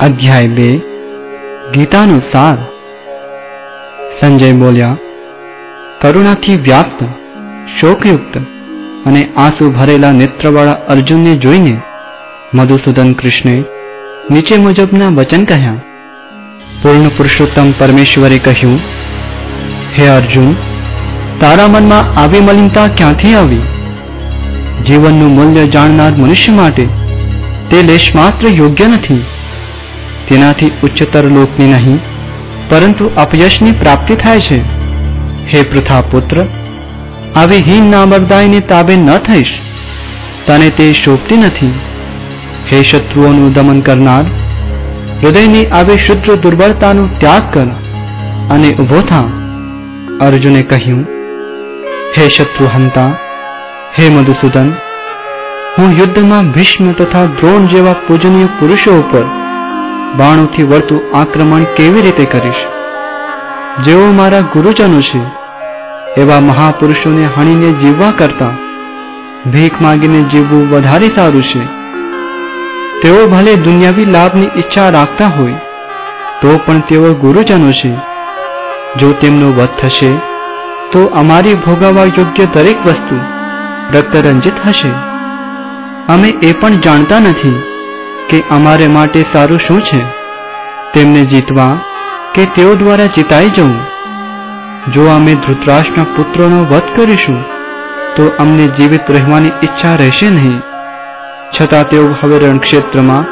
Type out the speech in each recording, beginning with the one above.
અધ્યાય બે ગીતાનો સાર સંજય બોલ્યા કરુણાથી વ્યાપ્ત શોકયુક્ત અને આંસુ ભરેલા નેત્રવાળા અર્જુનને જોઈને મધુસૂદન કૃષ્ણે નીચે મુજબના વચન કહ્યા, પૂર્ણ પુરુષોત્તમ પરમેશ્વરે કહ્યું, હે અર્જુન, તારા મનમાં આવી મલિનતા ક્યાંથી આવી? જીવનનું મૂલ્ય જાણનાર મનુષ્ય માટે તે લેશ માત્ર યોગ્ય નથી. તેનાથી ઉચ્ચતર લોકની નહીં, પરંતુ અપયશની પ્રાપ્તિ થાય છે. હે પૃથા પુત્ર આવી હીન નામરદાયની તાબે ન થઈશ. તને તે શોભતી નથી. હે શત્રુઓનું દમન કરનાર, હૃદયની આવી શુદ્ર દુર્બળતાનો ત્યાગ કર અને ઊભો થા. અર્જુને કહ્યું, હે શત્રુ હંતા હે મધુસૂદન હું યુદ્ધમાં ભીષ્મ તથા દ્રોણ જેવા પૂજનીય પુરુષો ઉપર બાણોથી વળતું આક્રમણ કેવી રીતે કરીશ? જેઓ મારા ગુરુજનો છે, એવા મહાપુરુષોને હણીને જીવવા કરતા ભીખ માગીને જીવવું વધારે સારું છે. તેઓ ભલે દુનિયાવી લાભની ઈચ્છા રાખતા હોય, તો પણ તેઓ ગુરુજનો છે. જો તેમનો વધ થશે, તો અમારી ભોગાવવા યોગ્ય દરેક વસ્તુ રક્તરંજિત હશે. અમે એ પણ જાણતા નથી કે અમારે માટે સારું શું છે. તેમને જીતવા કે તેઓ દ્વારા જીતાઈ જવું? જો અમે ધૃતરાષ્ટ્રના પુત્રોનો વધ કરીશું, તો અમને જીવિત રહેવાની ઈચ્છા રહેશે નહીં. છતાં તેઓ હવે રણક્ષેત્રમાં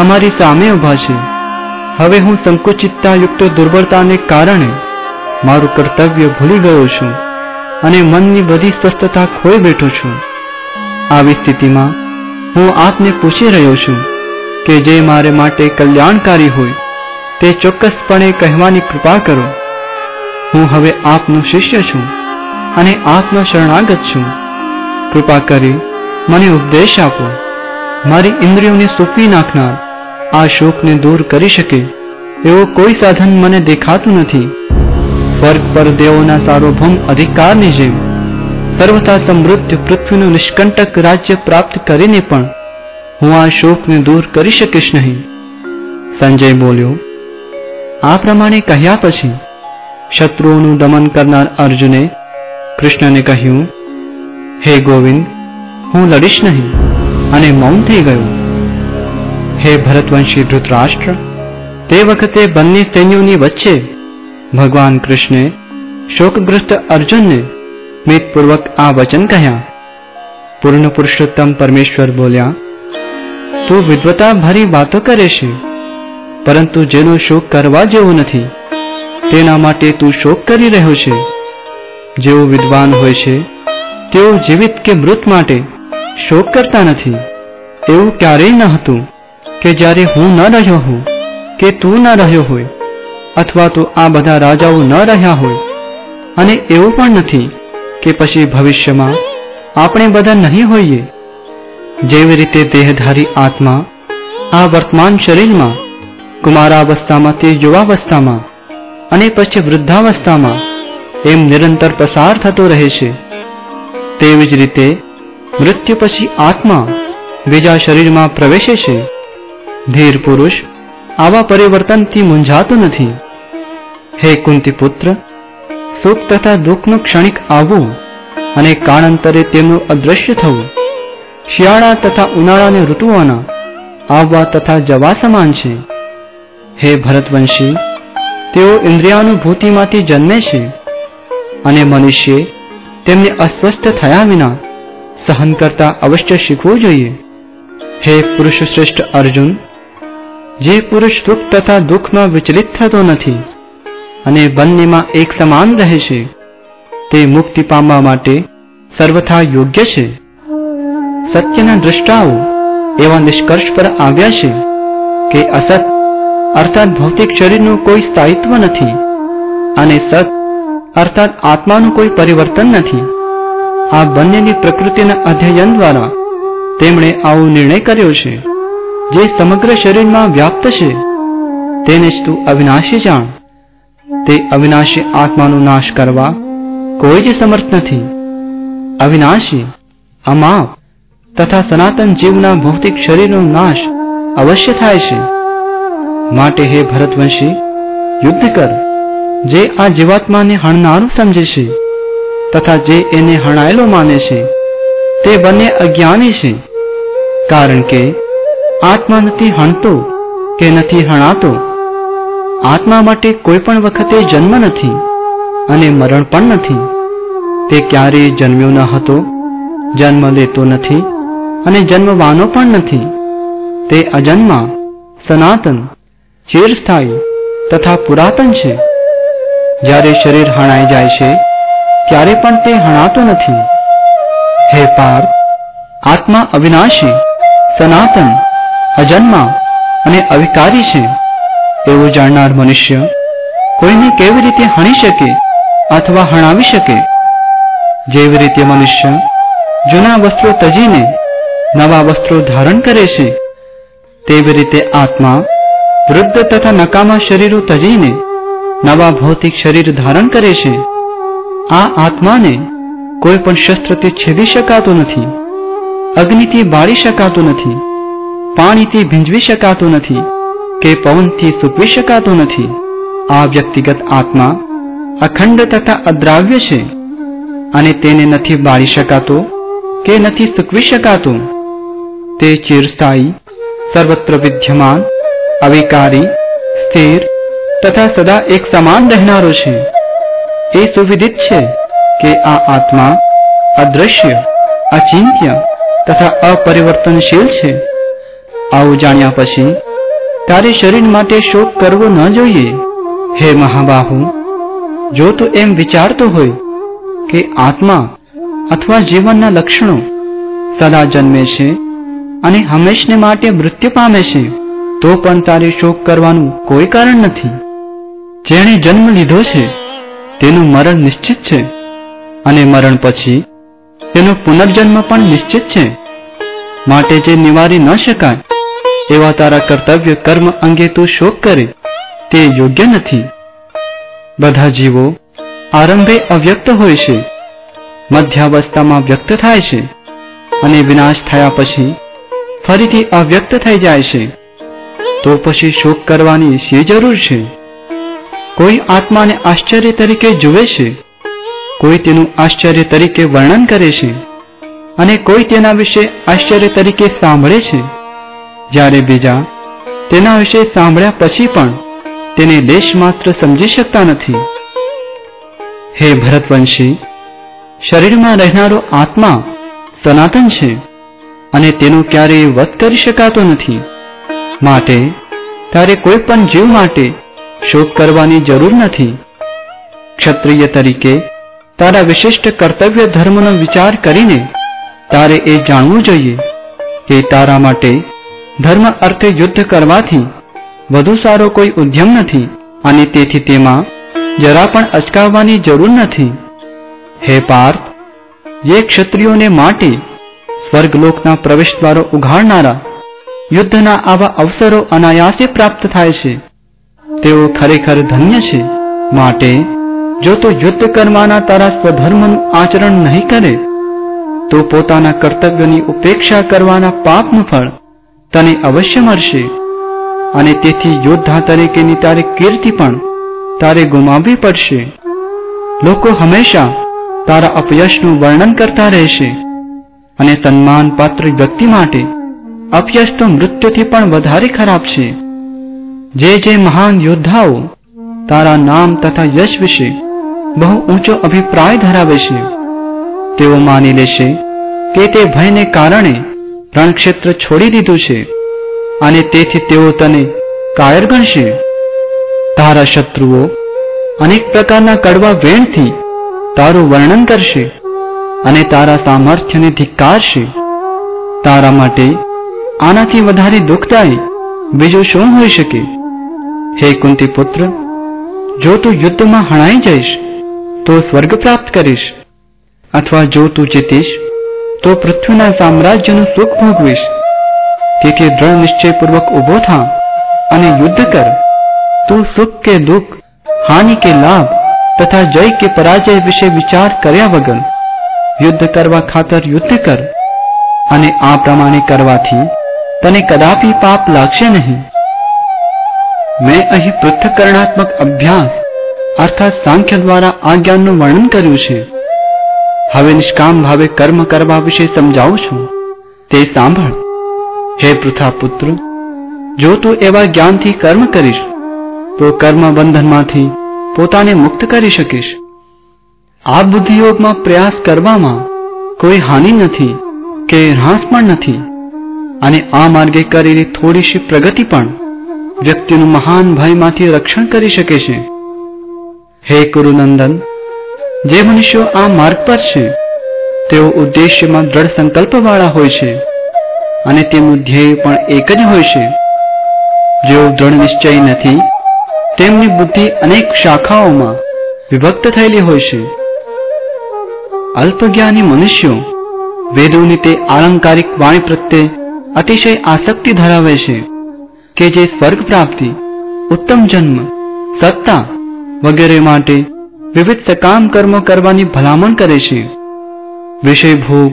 અમારી સામે ઊભા છે. હવે હું સંકુચિતતાયુક્ત દુર્બળતાને કારણે મારું કર્તવ્ય ભૂલી ગયો છું અને મનની બધી સ્વસ્થતા ખોઈ બેઠો છું. આવી સ્થિતિમાં હું આપને પૂછી રહ્યો છું કે જે મારે માટે કલ્યાણકારી હોય, તે ચોક્કસપણે કહેવાની કૃપા કરો. હું હવે આપનો શિષ્ય છું અને આપનો શરણાગત છું. કૃપા કરી મને ઉપદેશ આપો. મારી ઇન્દ્રિયોને સૂકવી નાખનાર આ શોકને દૂર કરી શકે એવો કોઈ સાધન મને દેખાતું નથી. સ્વર્ગ પર દેવોના સાર્વભૌમ અધિકારની જેમ સર્વથા સમૃદ્ધ પૃથ્વીનું નિષ્કંટક રાજ્ય પ્રાપ્ત કરીને પણ હું આ શોકને દૂર કરી શકીશ નહીં. સંજય બોલ્યો, આ પ્રમાણે કહ્યા પછી શત્રુઓનું દમન કરનાર અર્જુને કૃષ્ણને કહ્યું, હે ગોવિંદ, હું લડીશ નહીં અને મૌન થઈ ગયું. હે ભરતવંશી ધૃતરાષ્ટ્ર, તે વખતે બંને સૈન્યોની વચ્ચે ભગવાન કૃષ્ણે શોકગ્રસ્ત અર્જુનને સ્મિતપૂર્વક આ વચન કહ્યા પૂર્ણ પુરુષોત્તમ પરમેશ્વર બોલ્યા તું વિદ્વતા ભરી વાતો કરે છે પરંતુ જેનો શોક કરવા જેવો નથી તેના માટે તું શોક કરી રહ્યો છે જેઓ વિદ્વાન હોય છે તેઓ જીવિત કે મૃત માટે શોક કરતા નથી એવું ક્યારેય ન હતું કે જ્યારે હું ન રહ્યો હું કે તું ન રહ્યો હોય અથવા તો આ બધા રાજાઓ ન રહ્યા હોય અને એવું પણ નથી કે પછી ભવિષ્યમાં આપણે બધા નહીં હોઈએ? જેવી રીતે દેહધારી આત્મા આ વર્તમાન શરીરમાં કુમારાવસ્થામાં તે યુવાવસ્થામાં અને પછી વૃદ્ધાવસ્થામાં એમ નિરંતર પસાર થતો રહે છે. તેવી જ રીતે મૃત્યુ પછી આત્મા બીજા શરીરમાં પ્રવેશે છે. ધીર પુરુષ આવા પરિવર્તનથી મૂંઝાતો નથી. હે કુંતી પુત્ર સુખ તથા દુઃખનું ક્ષણિક આવવું અને કાળાંતરે તેમનું અદૃશ્ય થવું. શિયાળા તથા ઉનાળાની ઋતુઓના આવવા તથા જવા સમાન છે. હે ભરતવંશી, તેઓ ઇન્દ્રિયાનુભૂતિમાંથી જન્મે છે અને મનુષ્ય તેમને અસ્વસ્થ થયા વિના સહન કરતા અવશ્ય શીખવું જોઈએ. હે પુરુષ શ્રેષ્ઠ અર્જુન, જે પુરુષ સુખ તથા દુઃખમાં વિચલિત થતો નથી અને બંનેમાં એક સમાન રહે છે. તે મુક્તિ પામવા માટે સર્વથા યોગ્ય છે. સત્યના દ્રષ્ટાઓ એવા નિષ્કર્ષ પર આવ્યા છે કે અસત અર્થાત ભૌતિક શરીરનું કોઈ સ્થાયિત્વ નથી અને સત અર્થાત આત્માનું કોઈ પરિવર્તન નથી. આ બંનેની પ્રકૃતિના અધ્યયન દ્વારા તેમણે આવો નિર્ણય કર્યો છે. જે સમગ્ર શરીરમાં વ્યાપ્ત છે. તેને જ તું અવિનાશી જાણ. તે અવિનાશી આત્માનો નાશ કરવા કોઈ જ સમર્થ નથી. અવિનાશી અમાપ તથા સનાતન જીવના ભૌતિક શરીરનો નાશ અવશ્ય થાય છે. માટે હે ભરતવંશી, યુદ્ધ કર, જે આ જીવાત્માને હણનારું સમજે છે, તથા જે એને હણાયેલો માને છે, તે બંને અજ્ઞાની છે. કારણ કે, આત્મા નથી હણતો કે નથી હણાતો આત્મા માટે કોઈ પણ વખતે જન્મ નથી અને મરણ પણ નથી. તે ક્યારેય જન્મ્યો ન હતો, જન્મ લેતો નથી અને જન્મવાનો પણ નથી. તે અજન્મા, સનાતન, ચિરસ્થાયી તથા પુરાતન છે. જ્યારે શરીર હણાઈ જાય છે, ત્યારે પણ તે હણાતો નથી. હે પાર્થ આત્મા અવિનાશી, સનાતન, અજન્મા અને અવિકારી છે. એવું જાણનાર મનુષ્ય કોઈને કેવી રીતે હણી શકે અથવા હણાવી શકે? જેવી રીતે મનુષ્ય જૂના વસ્ત્રો તજીને નવા વસ્ત્રો ધારણ કરે છે, તેવી રીતે આત્મા વૃદ્ધ તથા નકામા શરીરો તજીને નવા ભૌતિક શરીર ધારણ કરે છે. આ આત્માને કોઈ પણ શસ્ત્રથી છેદી શકાતો નથી, અગ્નિથી બાળી શકાતો નથી, પાણીથી ભીંજવી શકાતો નથી. કે પવનથી સૂકવી શકાતો નથી. આ વ્યક્તિગત આત્મા અખંડ તથા અદ્રાવ્ય છે અને તેને નથી બાળી શકાતો કે નથી સૂકવી શકાતો તે ચિરસ્થાયી, સર્વત્ર વિદ્યમાન, અવિકારી, સ્થિર તથા સદા એક સમાન રહેનારો છે. એ સુવિદિત છે કે આ આત્મા અદ્રશ્ય, અચિંત્ય તથા અપરિવર્તનશીલ છે. આવું જાણ્યા પછી તારે શરીર માટે શોક કરવો ન જોઈએ. હે મહાબાહુ, જો તું એમ વિચારતો હોય કે આત્મા અથવા જીવનના લક્ષણો સદા જન્મે છે અને હંમેશને માટે મૃત્યુ પામે છે, તો પણ તારે શોક કરવાનું કોઈ કારણ નથી. જેણે જન્મ લીધો છે, તેનું મરણ નિશ્ચિત છે અને મરણ પછી તેનો પુનર્જન્મ પણ નિશ્ચિત છે. માટે જે નિવારી ન શકાય એવા તારા કર્તવ્ય કર્મ અંગે તું શોક કરે, તે યોગ્ય નથી. બધા જીવો આરંભે અવ્યક્ત હોય છે, મધ્યાવસ્થામાં વ્યક્ત થાય છે, અને વિનાશ થયા પછી ફરીથી અવ્યક્ત થઈ જાય છે. તો પછી શોક કરવાની શી જરૂર છે? કોઈ આત્માને આશ્ચર્ય તરીકે જુએ છે? કોઈ તેનું આશ્ચર્ય તરીકે વર્ણન કરે છે? અને કોઈ તેના વિશે આશ્ચર્ય તરીકે સાંભળે છે? જ્યારે બીજા તેના વિશે સાંભળ્યા પછી પણ તેને દેશ માત્ર સમજી શકતા નથી. હે ભરતવંશી, શરીરમાં રહેનારો આત્મા સનાતન છે અને તેનો ક્યારેય વધ કરી શકાતો નથી. માટે તારે કોઈ પણ જીવ માટે શોક કરવાની જરૂર નથી. ક્ષત્રિય તરીકે તારા વિશિષ્ટ કર્તવ્ય ધર્મનો વિચાર કરીને તારે એ જાણવું જોઈએ કે તારા માટે ધર્મ અર્થે યુદ્ધ કરવાથી વધુ સારો કોઈ ઉદ્યમ નથી અને તેથી તેમાં જરા પણ અચકાવવાની જરૂર નથી. હે પાર્થ, જે ક્ષત્રિયોને માટે સ્વર્ગલોકના પ્રવેશ દ્વારો ઉઘાડનારા યુદ્ધના આવા અવસરો અનાયાસે પ્રાપ્ત થાય છે, તેઓ ખરેખર ધન્ય છે. માટે જો તું યુદ્ધ કરવાના તારા સ્વધર્મનું આચરણ નહીં કરે, તો પોતાના કર્તવ્યની ઉપેક્ષા કરવાના પાપનું ફળ તને અવશ્ય મળશે. અને તેથી યોદ્ધા તરીકેની તારે કીર્તિ પણ તારે ગુમાવવી પડશે. લોકો હંમેશા તારા અપયશનું વર્ણન કરતા રહેશે અને સન્માનપાત્ર વ્યક્તિ માટે અપયશ તો મૃત્યુથી પણ વધારે ખરાબ છે. જે જે મહાન યોદ્ધાઓ તારા નામ તથા યશ વિશે બહુ ઊંચો અભિપ્રાય ધરાવે છે, તેઓ માની લેશે કે તે ભયને કારણે રણક્ષેત્ર છોડી દીધું છે અને તેથી તેઓ તને કાયર ગણશે. તારા શત્રુઓ અનેક પ્રકારના કડવા વેણથી તારું વર્ણન કરશે અને તારા સામર્થ્યને ધિક્કારશે. તારા માટે આનાથી વધારે દુઃખદાયી બીજું શું હોઈ શકે? હે કુંતી પુત્ર જો તું યુદ્ધમાં હણાઈ જઈશ, તો સ્વર્ગ પ્રાપ્ત કરીશ. અથવા જો તું જીતીશ તો પૃથ્વીના સામ્રાજ્યનું સુખ ભોગવીશ. તેથી દ્રઢ નિશ્ચયપૂર્વક ઊભો થા અને યુદ્ધ કર. તું સુખ કે દુઃખ, હાનિ કે લાભ તથા જય કે પરાજય વિશે વિચાર કર્યા વગર યુદ્ધ કરવા ખાતર યુદ્ધ કર. અને આ પ્રમાણે કરવાથી તને કદાપી પાપ લાગશે નહીં. મેં અહીં પૃથ્થકરણાત્મક અભ્યાસ અર્થાત સાંખ્ય દ્વારા આ જ્ઞાનનું વર્ણન કર્યું છે. હવે નિષ્કામ ભાવે કર્મ કરવા વિશે સમજાવું છું. તે સાંભળ. હે પૃથા પુત્ર જો તું એવા જ્ઞાનથી કર્મ કરીશ, તો કર્મ બંધનમાંથી પોતાને મુક્ત કરી શકીશ. આ બુદ્ધિયોગમાં પ્રયાસ કરવામાં કોઈ હાનિ નથી કે હ્રાસ પણ નથી. અને આ માર્ગે કરેલી થોડીશી પ્રગતિ પણ વ્યક્તિનું મહાન ભયમાંથી રક્ષણ કરી શકે છે. હે કુરુનંદન જે મનુષ્યો આ માર્ગ પર છે, તેઓ ઉદ્દેશ્યમાં દ્રઢ સંકલ્પવાળા હોય છે અને તેમનું ધ્યેય પણ એક જ હોય છે. જેઓ દ્રઢ નિશ્ચય નથી, તેમની બુદ્ધિ અનેક શાખાઓમાં વિભક્ત થયેલી હોય છે. અલ્પજ્ઞાની મનુષ્યો વેદોની તે આલંકારિક વાણી પ્રત્યે અતિશય આસક્તિ ધરાવે છે કે જે સ્વર્ગ પ્રાપ્તિ, ઉત્તમ જન્મ, સત્તા વગેરે માટે વિવિધ સકામ કર્મો કરવાની ભલામણ કરે છે. વિષય ભોગ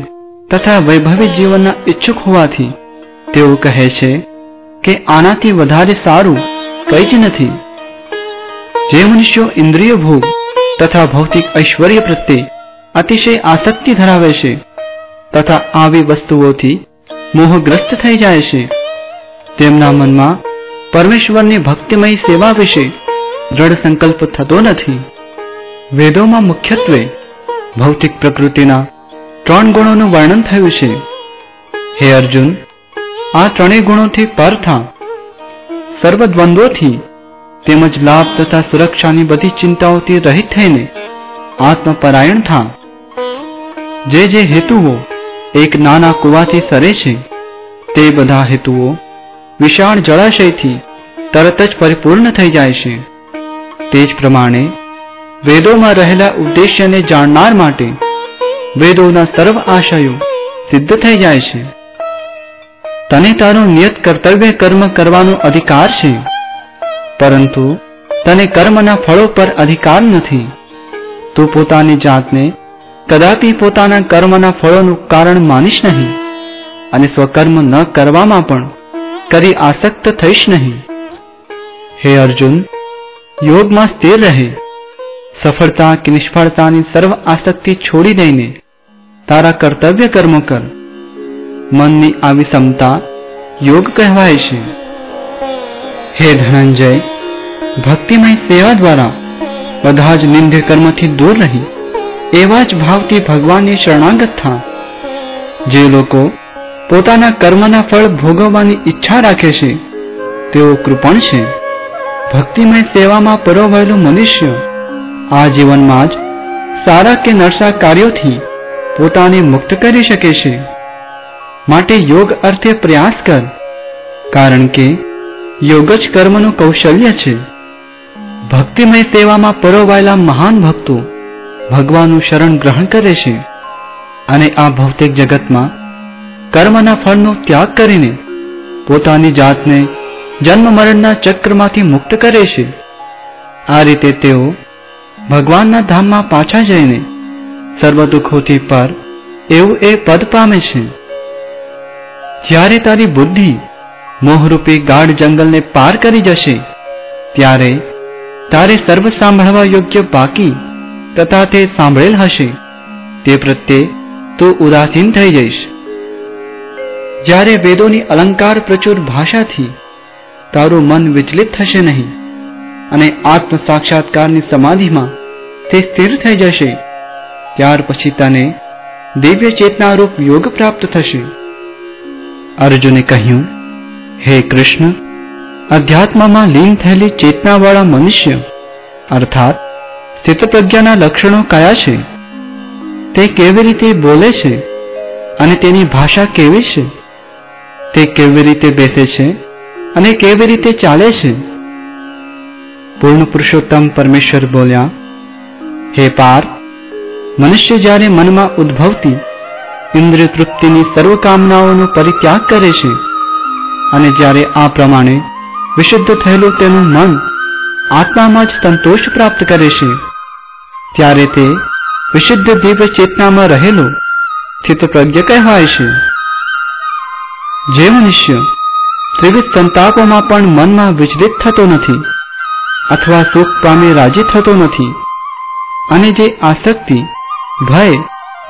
તથા વૈભવી જીવનના ઈચ્છુક હોવાથી તેઓ કહે છે કે આનાથી વધારે સારું કંઈ જ નથી. જે મનુષ્યો ઇન્દ્રિય ભોગ તથા ભૌતિક ઐશ્વર્ય પ્રત્યે અતિશય આસક્તિ ધરાવે છે તથા આવી વસ્તુઓથી મોહગ્રસ્ત થઈ જાય છે. તેમના મનમાં પરમેશ્વરની ભક્તિમય સેવા વિશે દ્રઢ સંકલ્પ થતો નથી. વેદોમાં મુખ્યત્વે ભૌતિક પ્રકૃતિના ત્રણ ગુણોનું વર્ણન થયું છે. હે અર્જુન, આ ત્રણેય ગુણોથી પર સર્વ દ્વંદ્વોથી તેમજ લાભ તથા સુરક્ષાની બધી ચિંતાઓથી રહિત થઈને આત્મપરાયણ થા. જે જે હેતુઓ એક નાના કુવાથી સરે છે, તે બધા હેતુઓ વિશાળ જળાશયથી તરત જ પરિપૂર્ણ થઈ જાય છે. તે જ પ્રમાણે વેદોમાં રહેલા ઉદ્દેશ્યને જાણનાર માટે વેદોના સર્વ આશયો સિદ્ધ થઈ જાય છે. તને તારું નિયત કર્તવ્ય કર્મ કરવાનો અધિકાર છે. પરંતુ તને કર્મના ફળો પર અધિકાર નથી. તું પોતાની જાતને કદાપી પોતાના કર્મના ફળોનું કારણ માનીશ નહીં અને સ્વકર્મ ન કરવામાં પણ કરી આસક્ત થઈશ નહીં. હે અર્જુન, યોગમાં સ્થિર રહે. સફળતા કે નિષ્ફળતાની સર્વ આસક્તિ છોડી દઈને તારા કર્તવ્ય કર્મો કર. મનની આવી ક્ષમતા યોગ કહેવાય છે. હે ધનંજય, ભક્તિમય સેવા દ્વારા બધા જ નિંદ્ય કર્મથી દૂર રહી. એવા જ ભાવથી ભગવાનની શરણાગત થા. જે લોકો પોતાના કર્મના ફળ ભોગવવાની ઈચ્છા રાખે છે, તેઓ કૃપણ છે. ભક્તિમય સેવામાં પરોવાયેલું મનુષ્ય આ જીવનમાં જ સારા કે નરસા કાર્યોથી પોતાને મુક્ત કરી શકે છે. માટે યોગ અર્થે પ્રયાસ કર, કારણ કે યોગ જ કર્મનું કૌશલ્ય છે. ભક્તિમય સેવામાં પરોવાયેલા મહાન ભક્તો ભગવાનનું શરણ ગ્રહણ કરે છે અને આ ભૌતિક જગતમાં કર્મના ફળનો ત્યાગ કરીને પોતાની જાતને જન્મ મરણના ચક્રમાંથી મુક્ત કરે છે. આ રીતે તેઓ ભગવાનના ધામમાં પાછા જઈને સર્વ દુઃખોથી પર એવું એ પદ પામે છે. જ્યારે તારી બુદ્ધિ મોહરૂપી ગાઢ જંગલને પાર કરી જશે, ત્યારે તારે સર્વ સાંભળવા યોગ્ય બાકી તથા તે સાંભળેલ હશે, તે પ્રત્યે તું ઉદાસીન થઈ જઈશ. જ્યારે વેદોની અલંકાર પ્રચુર ભાષાથી તારું મન વિચલિત થશે નહીં અને આત્મ સાક્ષાત્કારની સમાધિમાં તે સ્થિર થઈ જશે. ત્યાર પછી તને દિવ્ય ચેતનારૂપ યોગ પ્રાપ્ત થશે. અર્જુને કહ્યું, હે કૃષ્ણ, અધ્યાત્મમાં લીન થયેલી ચેતનાવાળા મનુષ્ય, અર્થાત સ્થિતપ્રજ્ઞાના લક્ષણો કયા છે? તે કેવી રીતે બોલે છે? અને તેની ભાષા કેવી છે? તે કેવી રીતે બેસે છે? અને કેવી રીતે ચાલે છે? પૂર્ણ પુરુષોત્તમ પરમેશ્વર બોલ્યા, હે પાર, મનુષ્ય જ્યારે મનમાં ઉદ્ભવતી ઇન્દ્રિય તૃપ્તિની સર્વ કામનાઓનો પરિત્યાગ કરે છે અને જ્યારે આ પ્રમાણે વિશુદ્ધ થયેલું તેનું મન આત્મામાં જ સંતોષ પ્રાપ્ત કરે છે, ત્યારે તે વિશુદ્ધ દિવ્ય ચેતનામાં રહેલો સ્થિત પ્રજ્ઞ કહેવાય છે. જે મનુષ્ય ત્રિવિધ સંતાપોમાં પણ મનમાં વિચલિત થતો નથી અથવા સુખ પામી રાજી થતો નથી. અને જે આસક્તિ, ભય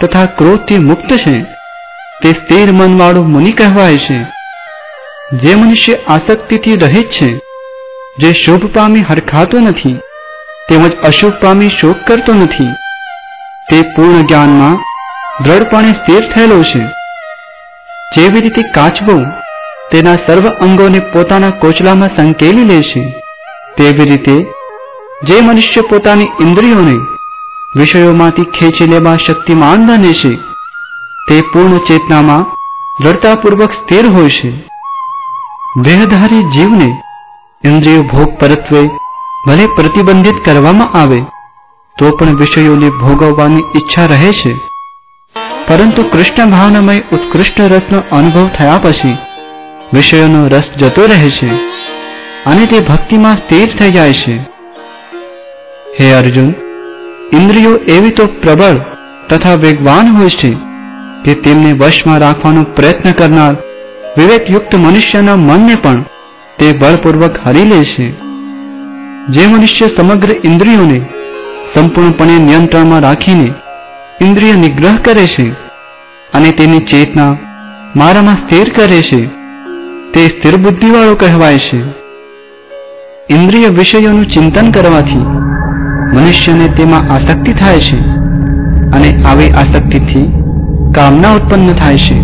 તથા ક્રોધથી મુક્ત છે, તે સ્થિર મનવાળું મુનિ કહેવાય છે. જે મનુષ્ય આસક્તિથી રહિત છે, જે શુભ પામી હરખાતો નથી, તેમજ અશુભ પામી શોક કરતો નથી, તે પૂર્ણ જ્ઞાનમાં દ્રઢપણે સ્થિર થયેલો છે. જેવી રીતે કાચબો તેના સર્વ અંગોને પોતાના કોચલામાં સંકેલી લે છે. તેવી રીતે જે મનુષ્ય પોતાની ઇન્દ્રિયોને વિષયોમાંથી ખેંચી લેવા શક્તિમાન બને છે, તે પૂર્ણ ચેતનામાં દ્રઢતાપૂર્વક સ્થિર હોય છે. દેહધારી જીવને ઇન્દ્રિય ભોગ પરત્વે ભલે પ્રતિબંધિત કરવામાં આવે, તો પણ વિષયોને ભોગવવાની ઈચ્છા રહે છે. પરંતુ કૃષ્ણ ભાવનામય ઉત્કૃષ્ટ રસનો અનુભવ થયા પછી વિષયોનો રસ જતો રહે છે. અને તે ભક્તિમાં સ્થિર થઈ જાય છે. હે અર્જુન, ઇન્દ્રિયો એવી તો પ્રબળ તથા વેગવાન હોય છે કે તેમને વશમાં રાખવાનો પ્રયત્ન કરનાર વિવેકયુક્ત મનુષ્યના મનને પણ તે બળપૂર્વક હરી લે છે. જે મનુષ્ય સમગ્ર ઇન્દ્રિયોને સંપૂર્ણપણે નિયંત્રણમાં રાખીને ઇન્દ્રિય નિગ્રહ કરે છે અને તેની ચેતના મારામાં સ્થિર કરે છે, તે સ્થિર બુદ્ધિવાળો કહેવાય છે. ઇન્દ્રિય વિષયોનું ચિંતન કરવાથી મનુષ્યને તેમાં આસક્તિ થાય છે અને આવી આસક્તિથી કામના ઉત્પન્ન થાય છે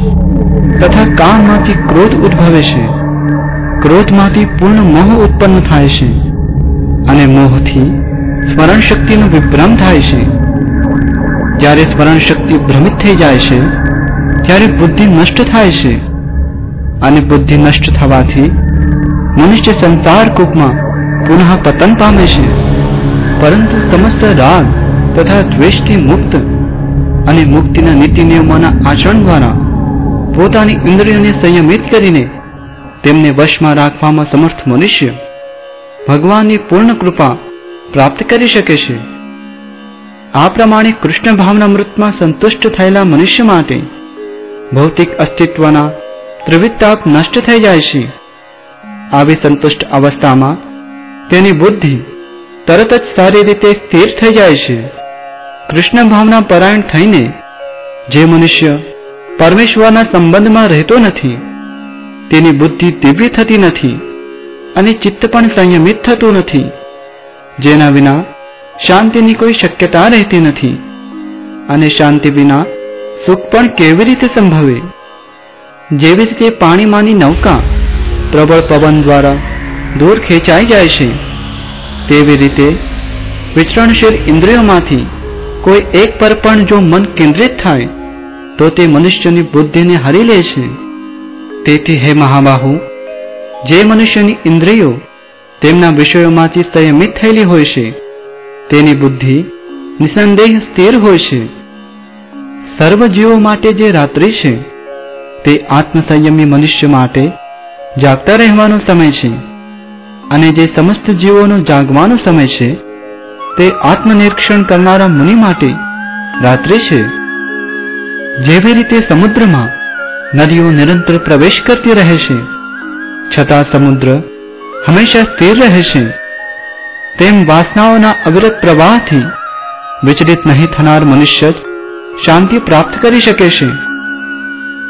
તથા કામમાંથી ક્રોધ ઉદ્ભવે છે. ક્રોધમાંથી પૂર્ણ મોહ ઉત્પન્ન થાય છે અને મોહથી સ્મરણ શક્તિનો વિભ્રમ થાય છે. જ્યારે સ્મરણ શક્તિ ભ્રમિત થઈ જાય છે, ત્યારે બુદ્ધિ નષ્ટ થાય છે અને બુદ્ધિ નષ્ટ થવાથી મનુષ્ય સંસાર કૂપમાં પુનઃ પતન પામે છે. પરંતુ સમસ્ત રાગ તથા દ્વેષથી મુક્ત અને મુક્તિના નીતિ નિયમોના આચરણ દ્વારા પોતાની ઇન્દ્રિયોને સંયમિત કરીને તેમને વશમાં રાખવામાં સમર્થ મનુષ્ય ભગવાનની પૂર્ણ કૃપા પ્રાપ્ત કરી શકે છે. આ પ્રમાણે કૃષ્ણ ભાવનામૃતમાં સંતુષ્ટ થયેલા મનુષ્ય માટે ભૌતિક અસ્તિત્વના ત્રિવિતાપ નષ્ટ થઈ જાય છે. આવી સંતુષ્ટ અવસ્થામાં તેની બુદ્ધિ તરત જ સારી રીતે સ્થિર થઈ જાય છે. કૃષ્ણ ભાવના પરાયણ થઈને જે મનુષ્ય પરમેશ્વરના સંબંધમાં રહેતો નથી, તેની બુદ્ધિ દિવ્ય થતી નથી અને ચિત્ત પણ સંયમિત થતું નથી, જેના વિના શાંતિની કોઈ શક્યતા રહેતી નથી અને શાંતિ વિના સુખ પણ કેવી રીતે સંભવે? જેવી રીતે પાણીમાંની નૌકા પ્રબળ પવન દ્વારા દૂર ખેંચાઈ જાય છે. તેવી રીતે વિચરણશીલ ઇન્દ્રિયોમાંથી કોઈ એક પર પણ જો મન કેન્દ્રિત થાય, તો તે મનુષ્યની બુદ્ધિને હરી લે છે. તેથી હે મહાબાહુ, જે મનુષ્યની ઇન્દ્રિયો તેમના વિષયોમાંથી સંયમિત થયેલી હોય છે, તેની બુદ્ધિ નિસંદેહ સ્થિર હોય છે. સર્વ જીવો માટે જે રાત્રિ છે, તે આત્મસંયમી મનુષ્ય માટે જાગતા રહેવાનો સમય છે. અને જે સમસ્ત જીવોનો જાગવાનો સમય છે, તે આત્મનિરીક્ષણ કરનારા મુનિ માટે રાત્રિ છે. જેવી રીતે સમુદ્રમાં નદીઓ નિરંતર પ્રવેશ કરતી રહે છે, છતાં સમુદ્ર હંમેશા સ્થિર રહે છે. તેમ વાસનાઓના અવિરત પ્રવાહથી વિચલિત નહીં થનાર મનુષ્ય શાંતિ પ્રાપ્ત કરી શકે છે.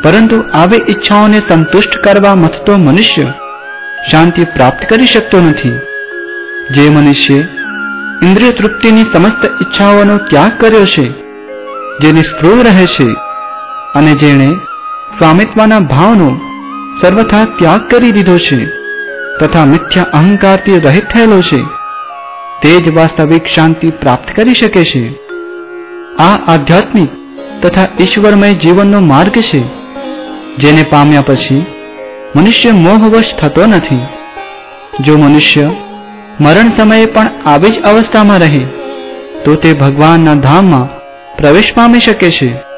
પરંતુ આવી ઈચ્છાઓને સંતુષ્ટ કરવા મથતો મનુષ્ય શાંતિ પ્રાપ્ત કરી શકતો નથી. જે મનુષ્ય ઇન્દ્રિય તૃપ્તિની સમસ્ત ઈચ્છાઓનો ત્યાગ કર્યો છે, જે નિષ્ફળ રહે છે અને જેણે સ્વામિત્વના ભાવનો સર્વથા ત્યાગ કરી દીધો છે તથા મિથ્યા અહંકારથી રહિત થયેલો છે, તે જ વાસ્તવિક શાંતિ પ્રાપ્ત કરી શકે છે. આ આધ્યાત્મિક તથા ઈશ્વરમય જીવનનો માર્ગ છે, જેને પામ્યા પછી મનુષ્ય મોહવશ થતો નથી. જો મનુષ્ય મરણ સમયે પણ આવી જ અવસ્થામાં રહે, તો તે ભગવાનના ધામમાં પ્રવેશ પામી શકે છે.